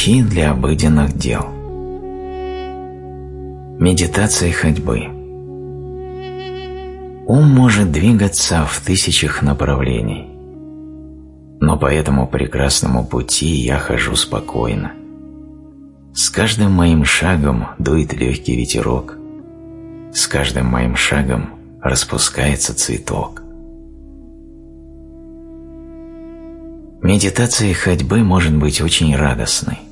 Стихи для обыденных дел. Медитация ходьбы. Ум может двигаться в тысячах направлений, но по этому прекрасному пути я хожу спокойно. С каждым моим шагом дует легкий ветерок, с каждым моим шагом распускается цветок. Медитация ходьбы может быть очень радостной.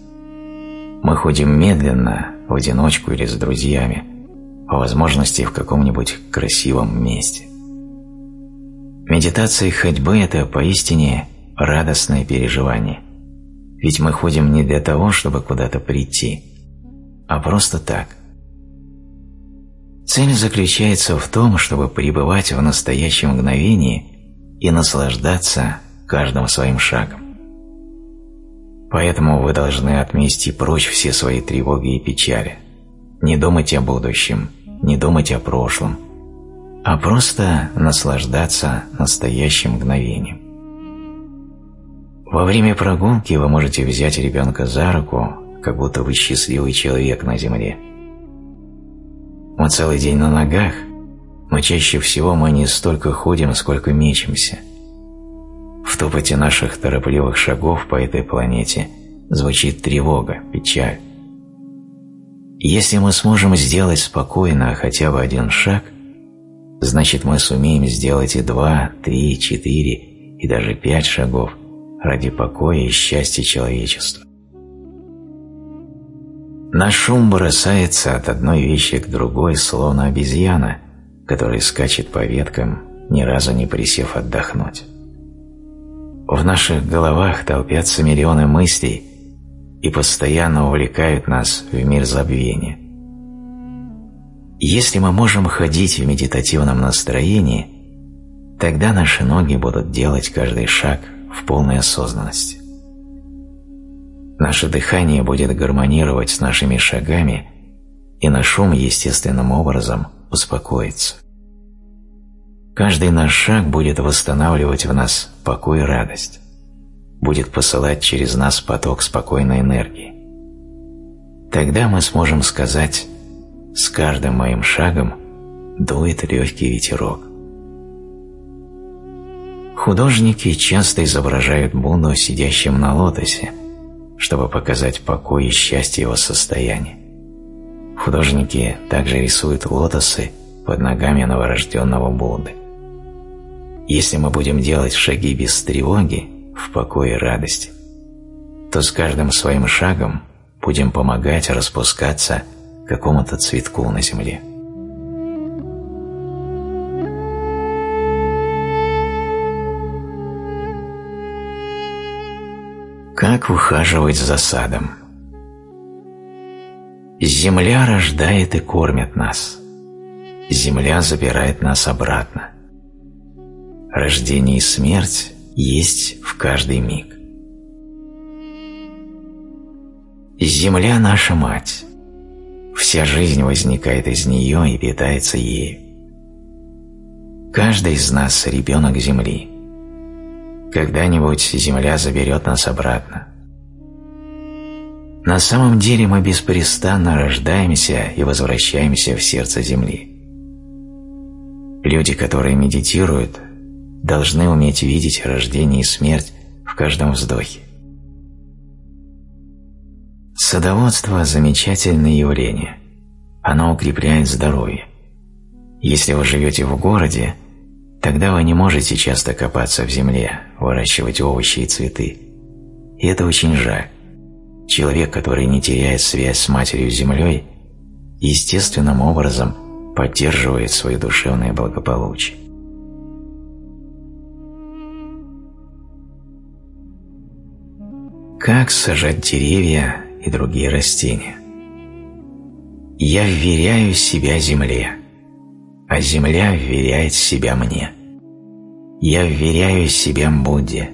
Мы ходим медленно, в одиночку или с друзьями, по возможности в каком-нибудь красивом месте. Медитация ходьбы – это поистине радостное переживание. Ведь мы ходим не для того, чтобы куда-то прийти, а просто так. Цель заключается в том, чтобы пребывать в настоящем мгновении и наслаждаться каждым своим шагом. Поэтому вы должны отмести прочь все свои тревоги и печали. Не думать о будущем, не думать о прошлом, а просто наслаждаться настоящим мгновением. Во время прогулки вы можете взять ребенка за руку, как будто вы счастливый человек на земле. Мы целый день на ногах, но чаще всего мы не столько ходим, сколько мечемся – в топоте наших торопливых шагов по этой планете звучит тревога, печаль. Если мы сможем сделать спокойно хотя бы один шаг, значит мы сумеем сделать и два, три, четыре и даже пять шагов ради покоя и счастья человечества. Наш шум бросается от одной вещи к другой, словно обезьяна, которая скачет по веткам, ни разу не присев отдохнуть. В наших головах толпятся миллионы мыслей и постоянно увлекают нас в мир забвения. Если мы можем ходить в медитативном настроении, тогда наши ноги будут делать каждый шаг в полной осознанности. Наше дыхание будет гармонировать с нашими шагами, и наш ум естественным образом успокоится. Каждый наш шаг будет восстанавливать в нас покой и радость, будет посылать через нас поток спокойной энергии. Тогда мы сможем сказать «С каждым моим шагом дует легкий ветерок». Художники часто изображают Будду сидящим на лотосе, чтобы показать покой и счастье его состояния. Художники также рисуют лотосы под ногами новорожденного Будды. Если мы будем делать шаги без тревоги, в покое и радости, то с каждым своим шагом будем помогать распускаться какому-то цветку на земле. Как ухаживать за садом? Земля рождает и кормит нас. Земля забирает нас обратно. Рождение и смерть есть в каждый миг. Земля – наша мать. Вся жизнь возникает из нее и питается ею. Каждый из нас – ребенок Земли. Когда-нибудь Земля заберет нас обратно. На самом деле мы беспрестанно рождаемся и возвращаемся в сердце Земли. Люди, которые медитируют, должны уметь видеть рождение и смерть в каждом вздохе. Садоводство – замечательное явление. Оно укрепляет здоровье. Если вы живете в городе, тогда вы не можете часто копаться в земле, выращивать овощи и цветы. И это очень жаль. Человек, который не теряет связь с Матерью-Землей, естественным образом поддерживает свое душевное благополучие. Как сажать деревья и другие растения? Я вверяю себя земле, а земля вверяет себя мне. Я вверяю себя Будде,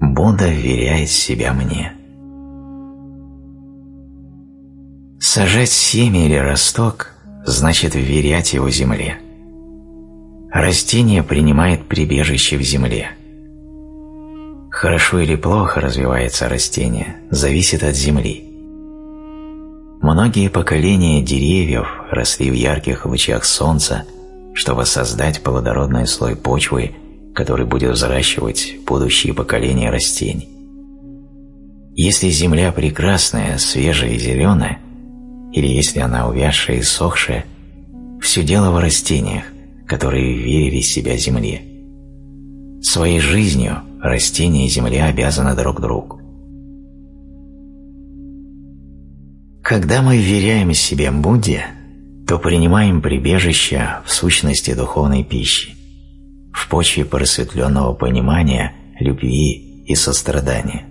Будда вверяет себя мне. Сажать семя или росток значит вверять его земле. Растение принимает прибежище в земле – хорошо или плохо развивается растение, зависит от земли. Многие поколения деревьев росли в ярких лучах солнца, чтобы создать плодородный слой почвы, который будет взращивать будущие поколения растений. Если земля прекрасная, свежая и зеленая, или если она увядшая и сохшая, все дело в растениях, которые верили себя земле. Своей жизнью растения и земля обязаны друг другу. Когда мы вверяем себе Будде, то принимаем прибежище в сущности духовной пищи, в почве просветленного понимания, любви и сострадания.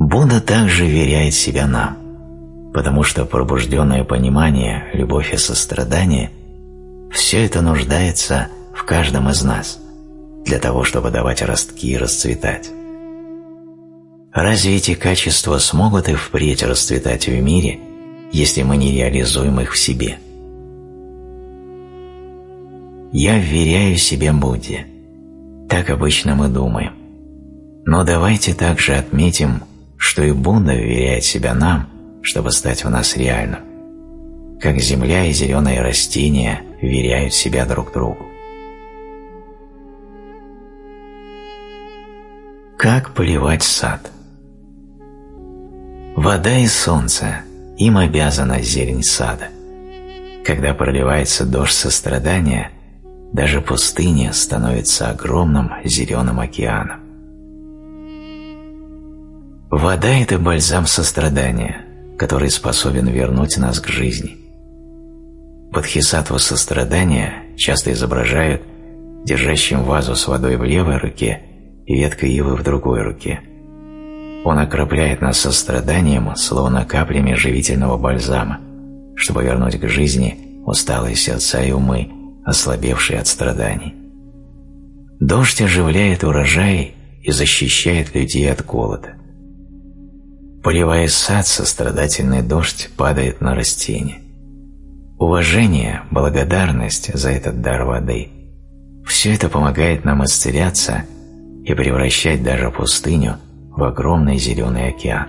Будда также веряет себя нам, потому что пробужденное понимание, любовь и сострадание – все это нуждается в каждом из нас для того, чтобы давать ростки и расцветать. Разве эти качества смогут и впредь расцветать в мире, если мы не реализуем их в себе? Я вверяю себе Будде. Так обычно мы думаем. Но давайте также отметим, что и Будда вверяет себя нам, чтобы стать в нас реальным, как земля и зеленые растения вверяют себя друг другу. Как поливать сад? Вода и солнце, им обязана зелень сада. Когда проливается дождь сострадания, даже пустыня становится огромным зеленым океаном. Вода – это бальзам сострадания, который способен вернуть нас к жизни. Бодхисаттву сострадания часто изображают держащим вазу с водой в левой руке и веткой ивы в другой руке – он окропляет нас состраданием, словно каплями живительного бальзама, чтобы вернуть к жизни усталые сердца и умы, ослабевшие от страданий. Дождь оживляет урожай и защищает людей от голода. Поливая сад, сострадательный дождь падает на растения. Уважение, благодарность за этот дар воды – все это помогает нам исцеляться и превращать даже пустыню – в огромный зеленый океан.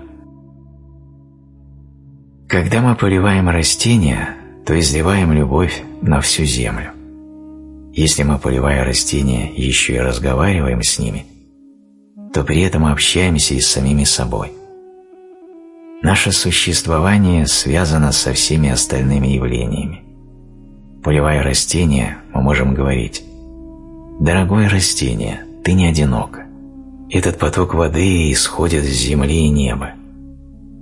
Когда мы поливаем растения, то изливаем любовь на всю землю. Если мы, поливая растения, еще и разговариваем с ними, то при этом общаемся и с самими собой. Наше существование связано со всеми остальными явлениями. Поливая растения, мы можем говорить «Дорогое растение, ты не одиноко. Этот поток воды исходит с земли и неба.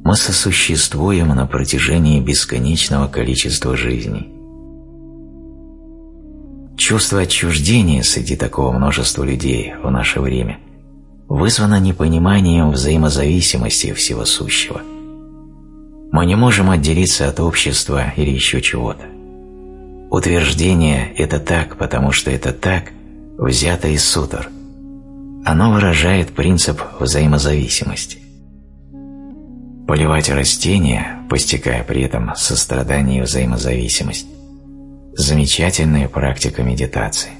Мы сосуществуем на протяжении бесконечного количества жизней. Чувство отчуждения среди такого множества людей в наше время вызвано непониманием взаимозависимости всего сущего. Мы не можем отделиться от общества или еще чего-то. Утверждение «это так, потому что это так» взято из сутр – оно выражает принцип взаимозависимости. Поливать растения, постигая при этом сострадание и взаимозависимость – замечательная практика медитации.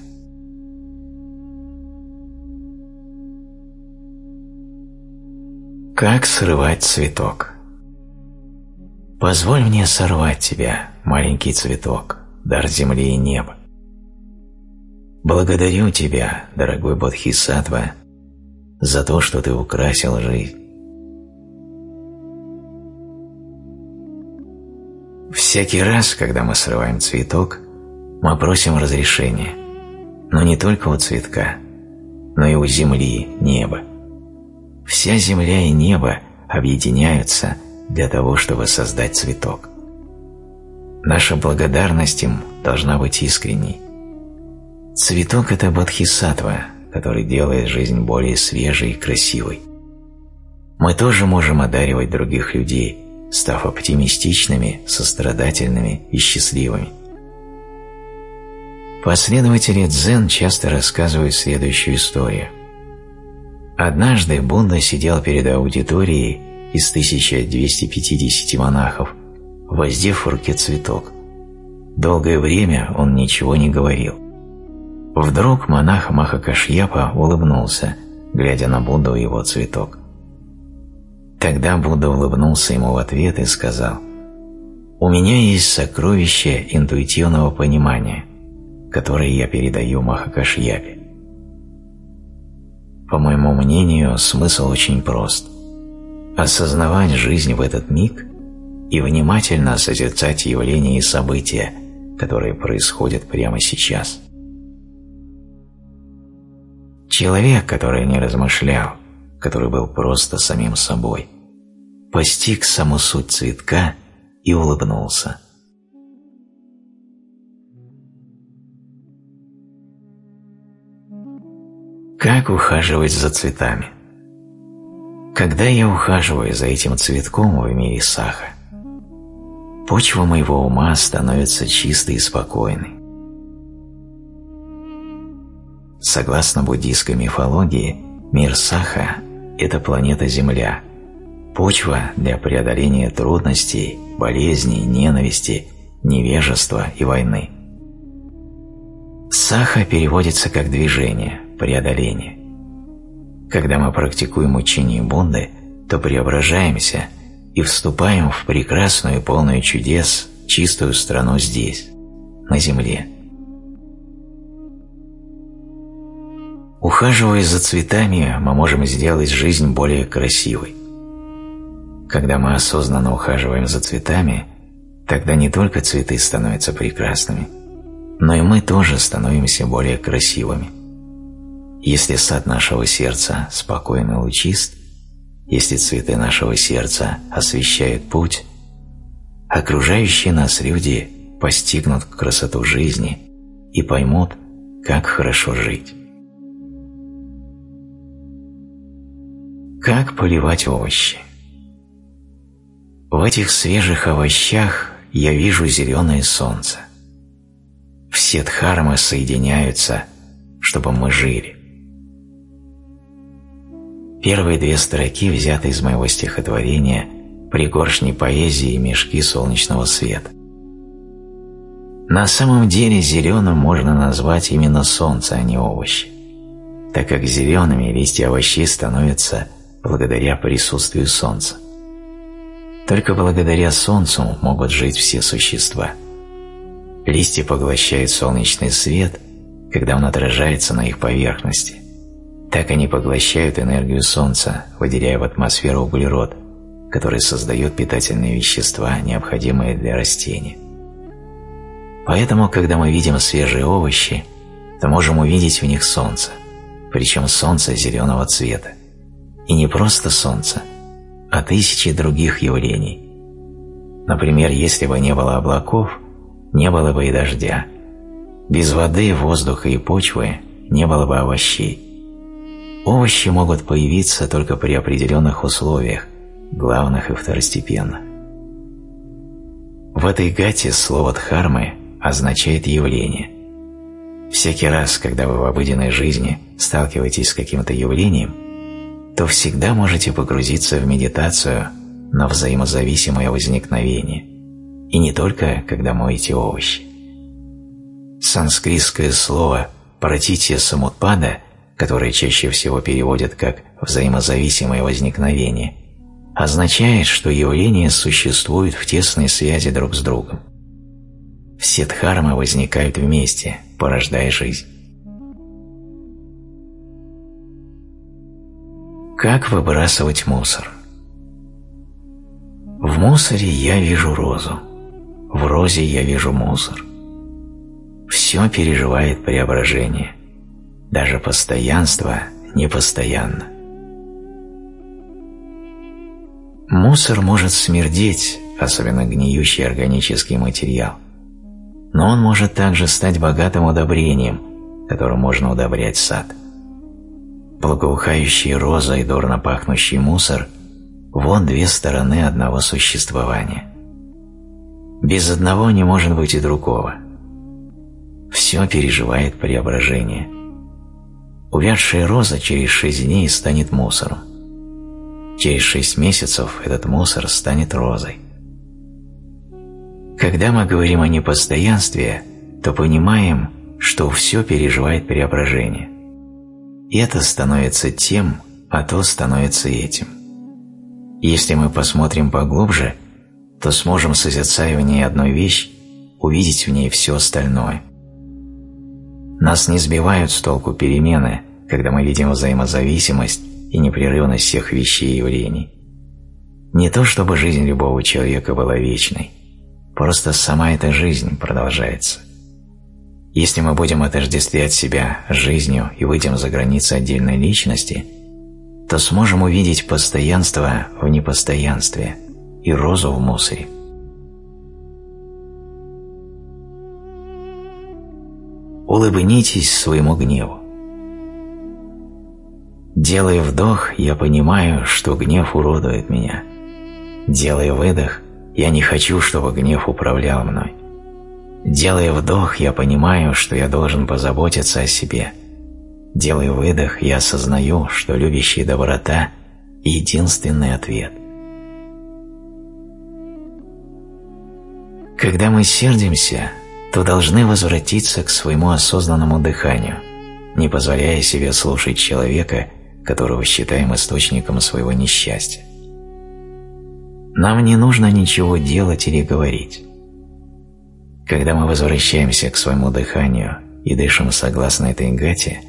Как срывать цветок? Позволь мне сорвать тебя, маленький цветок, дар земли и неба. Благодарю тебя, дорогой Бодхисаттва, за то, что ты украсил жизнь. Всякий раз, когда мы срываем цветок, мы просим разрешения, но не только у цветка, но и у земли, неба. Вся земля и небо объединяются для того, чтобы создать цветок. Наша благодарность им должна быть искренней. Цветок – это бодхисаттва, который делает жизнь более свежей и красивой. Мы тоже можем одаривать других людей, став оптимистичными, сострадательными и счастливыми. Последователи дзен часто рассказывают следующую историю. Однажды Будда сидел перед аудиторией из 1250 монахов, воздев в руке цветок. Долгое время он ничего не говорил. Вдруг монах Махакашьяпа улыбнулся глядя на Будду и его цветок. Тогда Будда улыбнулся ему в ответ и сказал, «У меня есть сокровище интуитивного понимания, которое я передаю Махакашьяпе. По моему мнению, смысл очень прост. Осознавать жизнь в этот миг и внимательно созерцать явления и события, которые происходят прямо сейчас. Человек, который не размышлял, который был просто самим собой, постиг саму суть цветка и улыбнулся. Как ухаживать за цветами? Когда я ухаживаю за этим цветком в мире саха, почва моего ума становится чистой и спокойной. Согласно буддийской мифологии, мир Саха – это планета Земля, почва для преодоления трудностей, болезней, ненависти, невежества и войны. Саха переводится как движение, преодоление. Когда мы практикуем учение Будды, то преображаемся – и вступаем в прекрасную, полную чудес, чистую страну здесь, на земле. Ухаживая за цветами, мы можем сделать жизнь более красивой. Когда мы осознанно ухаживаем за цветами, тогда не только цветы становятся прекрасными, но и мы тоже становимся более красивыми. Если сад нашего сердца спокойно лучист, если цветы нашего сердца освещают путь, окружающие нас люди постигнут красоту жизни и поймут, как хорошо жить. Как поливать овощи? В этих свежих овощах я вижу зеленое солнце. Все дхармы соединяются, чтобы мы жили. Первые две строки взяты из моего стихотворения «Пригоршни поэзии и мешки солнечного света». На самом деле зеленым можно назвать именно солнце, а не овощи, так как зелеными листья овощей становятся благодаря присутствию солнца. Только благодаря солнцу могут жить все существа. Листья поглощают солнечный свет, когда он отражается на их поверхности – так они поглощают энергию Солнца, выделяя в атмосферу углерод, который создает питательные вещества, необходимые для растения. Поэтому, когда мы видим свежие овощи, то можем увидеть в них Солнце, причем Солнце зеленого цвета. И не просто Солнце, а тысячи других явлений. Например, если бы не было облаков, не было бы и дождя. Без воды, воздуха и почвы не было бы овощей. Овощи могут появиться только при определенных условиях, главных и второстепенных. В этой гате слово «дхармы» означает «явление». Всякий раз, когда вы в обыденной жизни сталкиваетесь с каким-то явлением, то всегда можете погрузиться в медитацию на взаимозависимое возникновение, и не только, когда моете овощи. Санскритское слово «пратития самутпада» которое чаще всего переводят как «взаимозависимое возникновение», означает, что явления существуют в тесной связи друг с другом. Все дхармы возникают вместе, порождая жизнь. Как выбрасывать мусор? В мусоре я вижу розу, в розе я вижу мусор. Все переживает преображение. Даже постоянство непостоянно. Мусор может смердеть, особенно гниющий органический материал, но он может также стать богатым удобрением, которым можно удобрять сад. Благоухающие роза и дурно пахнущий мусор – вон две стороны одного существования. Без одного не может быть и другого. Все переживает преображение – Увядшая роза через шесть дней станет мусором. Через шесть месяцев этот мусор станет розой. Когда мы говорим о непостоянстве, то понимаем, что все переживает преображение. Это становится тем, а то становится этим. Если мы посмотрим поглубже, то сможем, созерцая в ней одну вещь, увидеть в ней все остальное. Нас не сбивают с толку перемены, когда мы видим взаимозависимость и непрерывность всех вещей и явлений. Не то чтобы жизнь любого человека была вечной, просто сама эта жизнь продолжается. Если мы будем отождествлять себя жизнью и выйдем за границы отдельной личности, то сможем увидеть постоянство в непостоянстве и розу в мусоре. Улыбнитесь своему гневу. Делая вдох, я понимаю, что гнев уродует меня. Делая выдох, я не хочу, чтобы гнев управлял мной. Делая вдох, я понимаю, что я должен позаботиться о себе. Делая выдох, я осознаю, что любящая доброта – единственный ответ. Когда мы сердимся, то должны возвратиться к своему осознанному дыханию, не позволяя себе слушать человека, которого считаем источником своего несчастья. Нам не нужно ничего делать или говорить. Когда мы возвращаемся к своему дыханию и дышим согласно этой гате,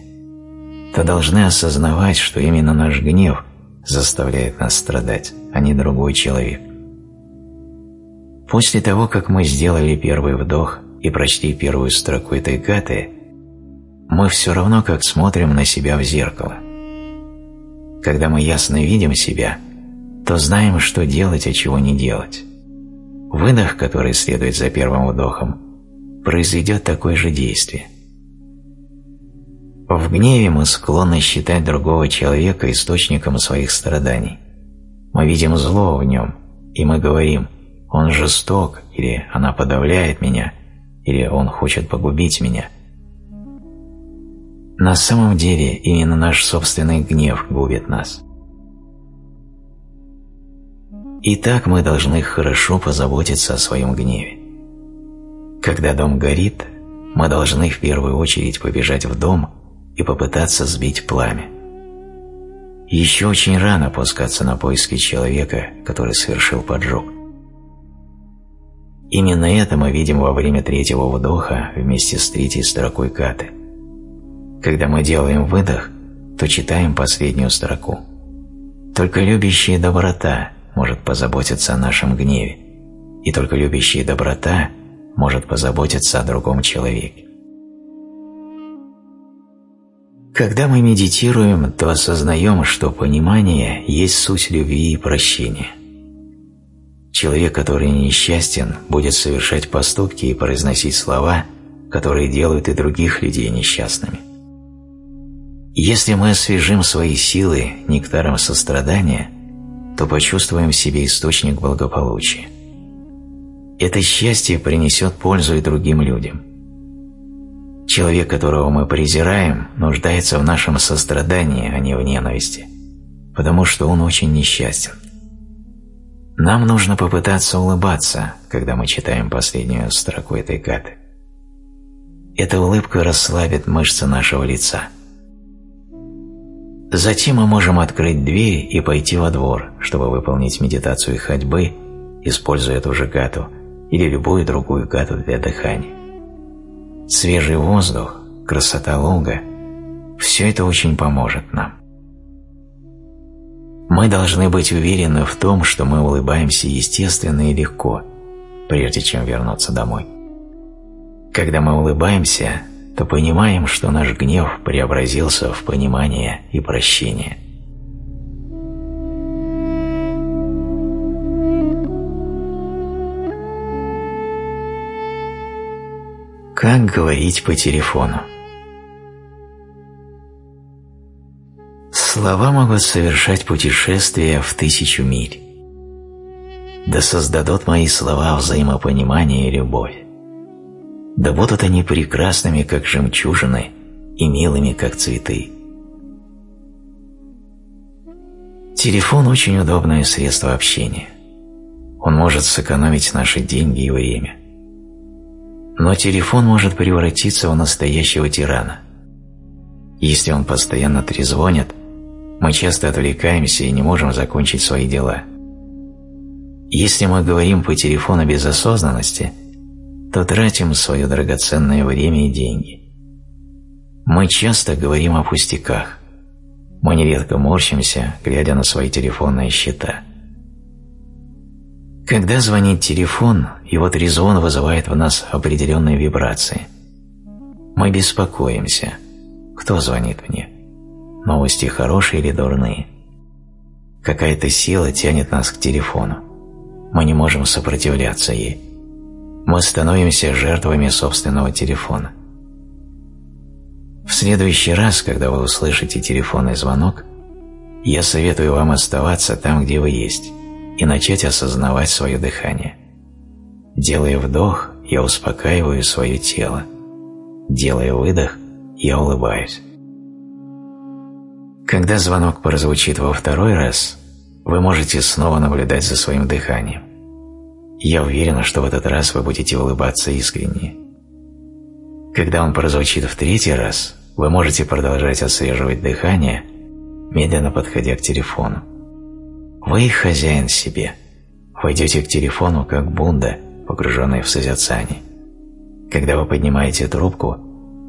то должны осознавать, что именно наш гнев заставляет нас страдать, а не другой человек. После того, как мы сделали первый вдох и прочли первую строку этой гаты, мы все равно как смотрим на себя в зеркало. Когда мы ясно видим себя, то знаем, что делать, а чего не делать. Выдох, который следует за первым вдохом, произведет такое же действие. В гневе мы склонны считать другого человека источником своих страданий. Мы видим зло в нем, и мы говорим «он жесток» или «она подавляет меня» или «он хочет погубить меня». На самом деле именно наш собственный гнев губит нас. Итак, мы должны хорошо позаботиться о своем гневе. Когда дом горит, мы должны в первую очередь побежать в дом и попытаться сбить пламя. Еще очень рано опускаться на поиски человека, который совершил поджог. Именно это мы видим во время третьего вдоха вместе с третьей строкой каты. Когда мы делаем выдох, то читаем последнюю строку. Только любящая доброта может позаботиться о нашем гневе, и только любящая доброта может позаботиться о другом человеке. Когда мы медитируем, то осознаем, что понимание есть суть любви и прощения. Человек, который несчастен, будет совершать поступки и произносить слова, которые делают и других людей несчастными. Если мы освежим свои силы нектаром сострадания – то почувствуем в себе источник благополучия. Это счастье принесет пользу и другим людям. Человек, которого мы презираем, нуждается в нашем сострадании, а не в ненависти, потому что он очень несчастен. Нам нужно попытаться улыбаться, когда мы читаем последнюю строку этой гаты. Эта улыбка расслабит мышцы нашего лица – Затем мы можем открыть дверь и пойти во двор, чтобы выполнить медитацию ходьбы, используя эту же гату или любую другую гату для дыхания. Свежий воздух, красота луга – все это очень поможет нам. Мы должны быть уверены в том, что мы улыбаемся естественно и легко, прежде чем вернуться домой. Когда мы улыбаемся, то понимаем, что наш гнев преобразился в понимание и прощение. Как говорить по телефону? Слова могут совершать путешествия в тысячу миль. Да создадут мои слова взаимопонимание и любовь да будут они прекрасными, как жемчужины, и милыми, как цветы. Телефон – очень удобное средство общения. Он может сэкономить наши деньги и время. Но телефон может превратиться в настоящего тирана. Если он постоянно трезвонит, мы часто отвлекаемся и не можем закончить свои дела. Если мы говорим по телефону без осознанности, то тратим свое драгоценное время и деньги. Мы часто говорим о пустяках. Мы нередко морщимся, глядя на свои телефонные счета. Когда звонит телефон, его трезвон вызывает в нас определенные вибрации. Мы беспокоимся. Кто звонит мне? Новости хорошие или дурные? Какая-то сила тянет нас к телефону. Мы не можем сопротивляться ей. Мы становимся жертвами собственного телефона. В следующий раз, когда вы услышите телефонный звонок, я советую вам оставаться там, где вы есть, и начать осознавать свое дыхание. Делая вдох, я успокаиваю свое тело. Делая выдох, я улыбаюсь. Когда звонок прозвучит во второй раз, вы можете снова наблюдать за своим дыханием. Я уверена, что в этот раз вы будете улыбаться искренне. Когда он прозвучит в третий раз, вы можете продолжать отслеживать дыхание, медленно подходя к телефону. Вы хозяин себе. Вы идете к телефону как Бунда, погруженный в созерцание. Когда вы поднимаете трубку,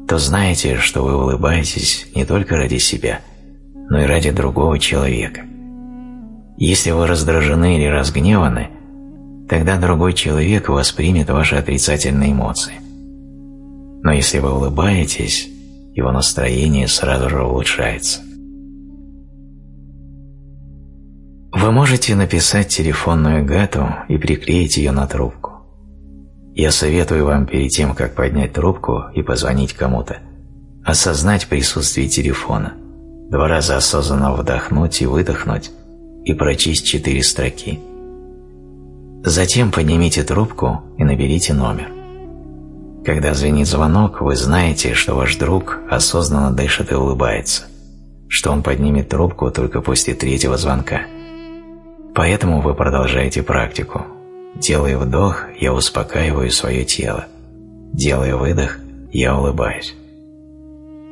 то знаете, что вы улыбаетесь не только ради себя, но и ради другого человека. Если вы раздражены или разгневаны, тогда другой человек воспримет ваши отрицательные эмоции. Но если вы улыбаетесь, его настроение сразу же улучшается. Вы можете написать телефонную гату и приклеить ее на трубку. Я советую вам перед тем, как поднять трубку и позвонить кому-то, осознать присутствие телефона, два раза осознанно вдохнуть и выдохнуть и прочесть четыре строки. Затем поднимите трубку и наберите номер. Когда звенит звонок, вы знаете, что ваш друг осознанно дышит и улыбается, что он поднимет трубку только после третьего звонка. Поэтому вы продолжаете практику. Делая вдох, я успокаиваю свое тело. Делая выдох, я улыбаюсь.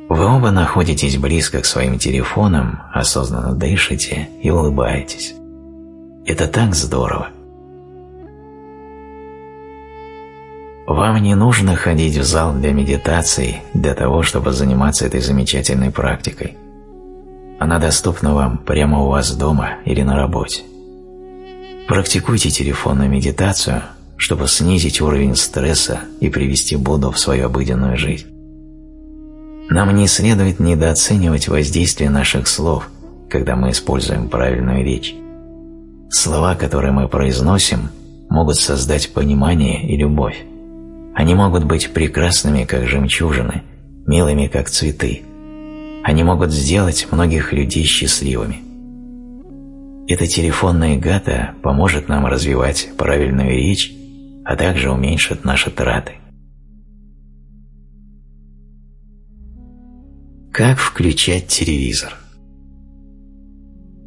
Вы оба находитесь близко к своим телефонам, осознанно дышите и улыбаетесь. Это так здорово. Вам не нужно ходить в зал для медитации для того, чтобы заниматься этой замечательной практикой. Она доступна вам прямо у вас дома или на работе. Практикуйте телефонную медитацию, чтобы снизить уровень стресса и привести Будду в свою обыденную жизнь. Нам не следует недооценивать воздействие наших слов, когда мы используем правильную речь. Слова, которые мы произносим, могут создать понимание и любовь. Они могут быть прекрасными, как жемчужины, милыми, как цветы. Они могут сделать многих людей счастливыми. Эта телефонная гата поможет нам развивать правильную речь, а также уменьшит наши траты. Как включать телевизор?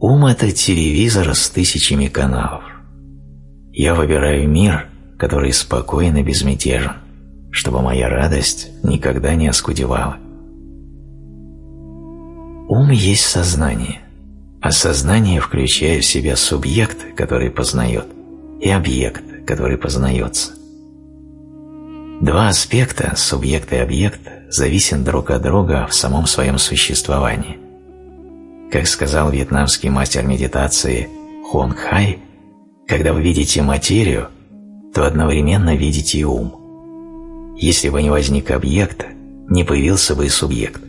Ум – это телевизор с тысячами каналов. Я выбираю мир, который спокоен и безмятежен, чтобы моя радость никогда не оскудевала. Ум есть сознание, а сознание включает в себя субъект, который познает, и объект, который познается. Два аспекта, субъект и объект, зависят друг от друга в самом своем существовании. Как сказал вьетнамский мастер медитации Хонг Хай, когда вы видите материю, то одновременно видите и ум. Если бы не возник объект, не появился бы и субъект.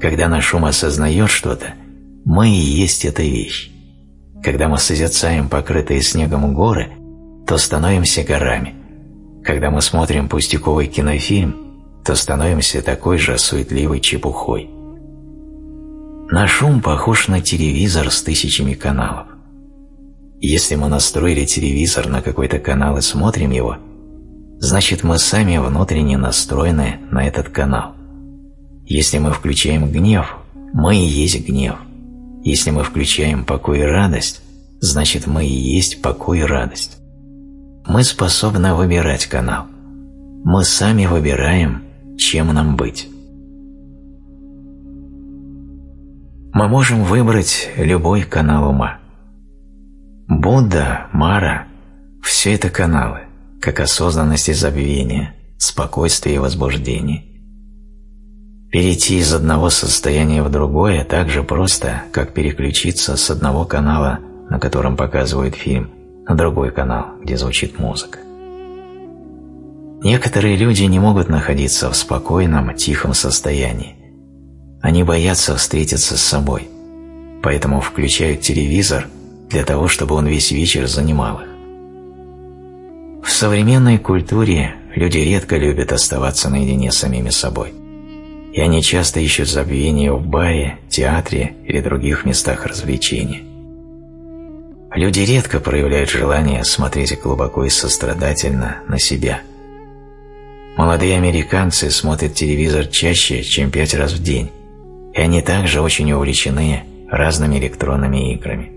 Когда наш ум осознает что-то, мы и есть эта вещь. Когда мы созерцаем покрытые снегом горы, то становимся горами. Когда мы смотрим пустяковый кинофильм, то становимся такой же суетливой чепухой. Наш ум похож на телевизор с тысячами каналов. Если мы настроили телевизор на какой-то канал и смотрим его, значит мы сами внутренне настроены на этот канал. Если мы включаем гнев, мы и есть гнев. Если мы включаем покой и радость, значит мы и есть покой и радость. Мы способны выбирать канал. Мы сами выбираем, чем нам быть. Мы можем выбрать любой канал ума. Будда, Мара – все это каналы, как осознанность и забвение, спокойствие и возбуждение. Перейти из одного состояния в другое так же просто, как переключиться с одного канала, на котором показывают фильм, на другой канал, где звучит музыка. Некоторые люди не могут находиться в спокойном, тихом состоянии. Они боятся встретиться с собой, поэтому включают телевизор для того, чтобы он весь вечер занимал их. В современной культуре люди редко любят оставаться наедине с самими собой – и они часто ищут забвение в баре, театре или других местах развлечения. Люди редко проявляют желание смотреть глубоко и сострадательно на себя. Молодые американцы смотрят телевизор чаще, чем пять раз в день, и они также очень увлечены разными электронными играми.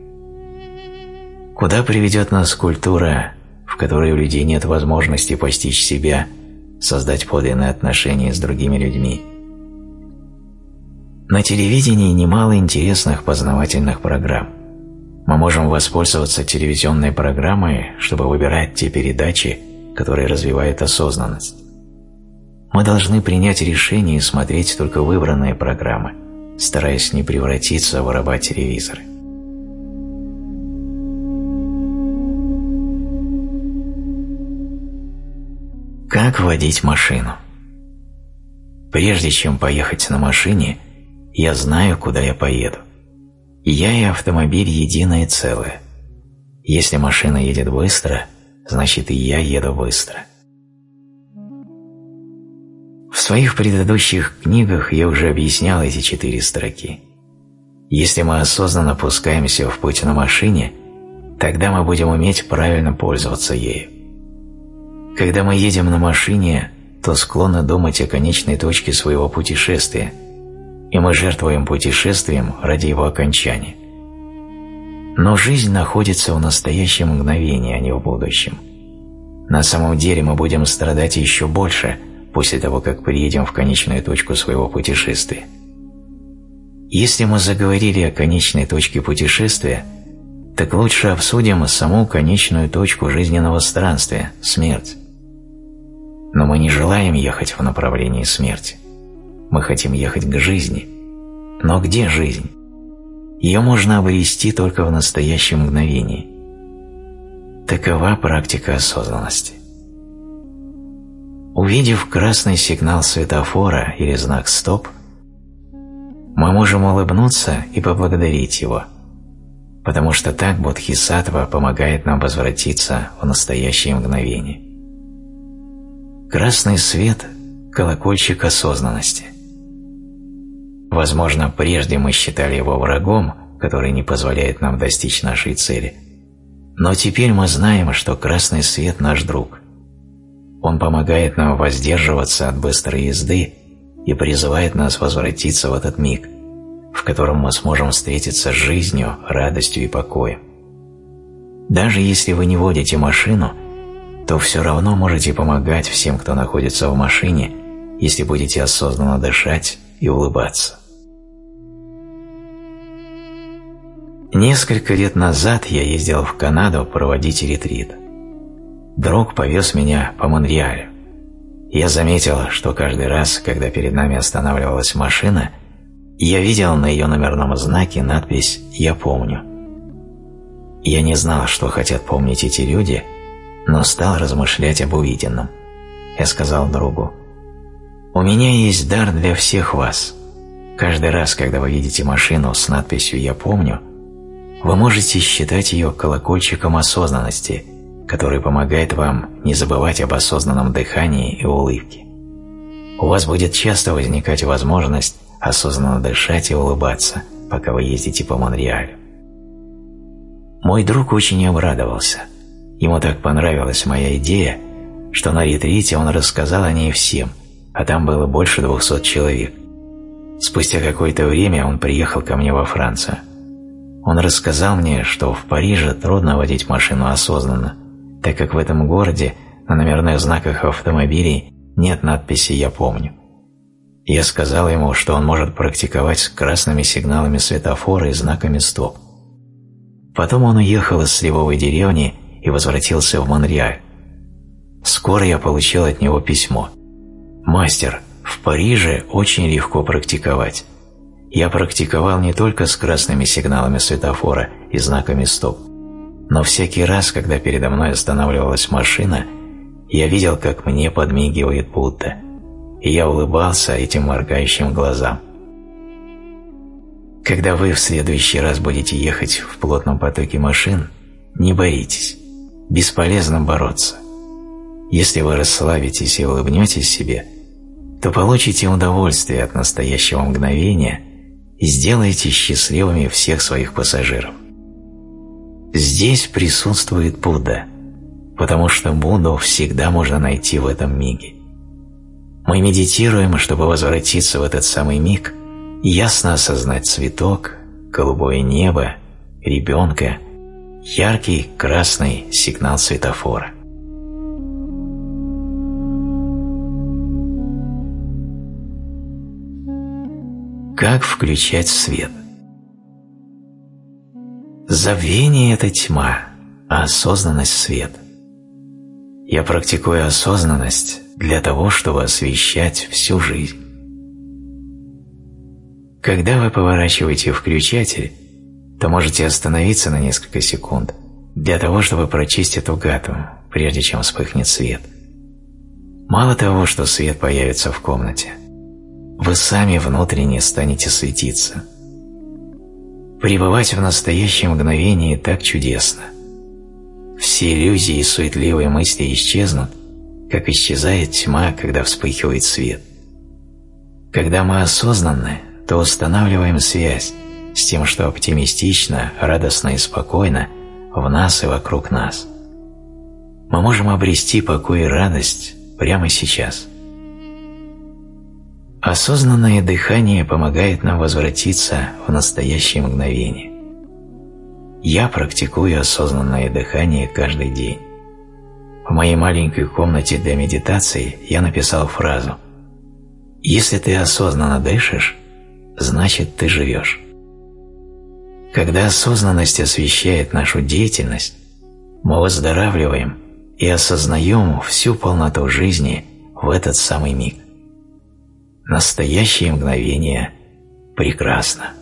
Куда приведет нас культура, в которой у людей нет возможности постичь себя, создать подлинные отношения с другими людьми – на телевидении немало интересных познавательных программ. Мы можем воспользоваться телевизионной программой, чтобы выбирать те передачи, которые развивают осознанность. Мы должны принять решение и смотреть только выбранные программы, стараясь не превратиться в раба телевизора. Как водить машину? Прежде чем поехать на машине – я знаю, куда я поеду. Я и автомобиль единое целое. Если машина едет быстро, значит и я еду быстро. В своих предыдущих книгах я уже объяснял эти четыре строки. Если мы осознанно пускаемся в путь на машине, тогда мы будем уметь правильно пользоваться ею. Когда мы едем на машине, то склонны думать о конечной точке своего путешествия – и мы жертвуем путешествием ради его окончания. Но жизнь находится в настоящем мгновении, а не в будущем. На самом деле мы будем страдать еще больше после того, как приедем в конечную точку своего путешествия. Если мы заговорили о конечной точке путешествия, так лучше обсудим саму конечную точку жизненного странствия – смерть. Но мы не желаем ехать в направлении смерти. Мы хотим ехать к жизни. Но где жизнь? Ее можно обрести только в настоящем мгновении. Такова практика осознанности. Увидев красный сигнал светофора или знак «Стоп», мы можем улыбнуться и поблагодарить его, потому что так Бодхисаттва помогает нам возвратиться в настоящее мгновение. Красный свет – колокольчик осознанности – Возможно, прежде мы считали его врагом, который не позволяет нам достичь нашей цели. Но теперь мы знаем, что красный свет – наш друг. Он помогает нам воздерживаться от быстрой езды и призывает нас возвратиться в этот миг, в котором мы сможем встретиться с жизнью, радостью и покоем. Даже если вы не водите машину, то все равно можете помогать всем, кто находится в машине, если будете осознанно дышать и улыбаться. Несколько лет назад я ездил в Канаду проводить ретрит. Друг повез меня по Монреалю. Я заметил, что каждый раз, когда перед нами останавливалась машина, я видел на ее номерном знаке надпись «Я помню». Я не знал, что хотят помнить эти люди, но стал размышлять об увиденном. Я сказал другу, «У меня есть дар для всех вас. Каждый раз, когда вы видите машину с надписью «Я помню», вы можете считать ее колокольчиком осознанности, который помогает вам не забывать об осознанном дыхании и улыбке. У вас будет часто возникать возможность осознанно дышать и улыбаться, пока вы ездите по Монреалю. Мой друг очень обрадовался. Ему так понравилась моя идея, что на ретрите он рассказал о ней всем, а там было больше двухсот человек. Спустя какое-то время он приехал ко мне во Францию. Он рассказал мне, что в Париже трудно водить машину осознанно, так как в этом городе на номерных знаках автомобилей нет надписи «Я помню». Я сказал ему, что он может практиковать с красными сигналами светофора и знаками «Стоп». Потом он уехал из сливовой деревни и возвратился в Монреаль. Скоро я получил от него письмо. «Мастер, в Париже очень легко практиковать. Я практиковал не только с красными сигналами светофора и знаками «Стоп», но всякий раз, когда передо мной останавливалась машина, я видел, как мне подмигивает Будда, и я улыбался этим моргающим глазам. Когда вы в следующий раз будете ехать в плотном потоке машин, не боритесь, бесполезно бороться. Если вы расслабитесь и улыбнетесь себе, то получите удовольствие от настоящего мгновения и сделаете счастливыми всех своих пассажиров. Здесь присутствует Будда, потому что Будду всегда можно найти в этом миге. Мы медитируем, чтобы возвратиться в этот самый миг и ясно осознать цветок, голубое небо, ребенка, яркий красный сигнал светофора. Как включать свет? Забвение – это тьма, а осознанность – свет. Я практикую осознанность для того, чтобы освещать всю жизнь. Когда вы поворачиваете включатель, то можете остановиться на несколько секунд для того, чтобы прочистить эту гату, прежде чем вспыхнет свет. Мало того, что свет появится в комнате, вы сами внутренне станете светиться. Пребывать в настоящем мгновении так чудесно. Все иллюзии и суетливые мысли исчезнут, как исчезает тьма, когда вспыхивает свет. Когда мы осознанны, то устанавливаем связь с тем, что оптимистично, радостно и спокойно в нас и вокруг нас. Мы можем обрести покой и радость прямо сейчас – Осознанное дыхание помогает нам возвратиться в настоящее мгновение. Я практикую осознанное дыхание каждый день. В моей маленькой комнате для медитации я написал фразу «Если ты осознанно дышишь, значит ты живешь». Когда осознанность освещает нашу деятельность, мы выздоравливаем и осознаем всю полноту жизни в этот самый миг. Настоящее мгновение прекрасно.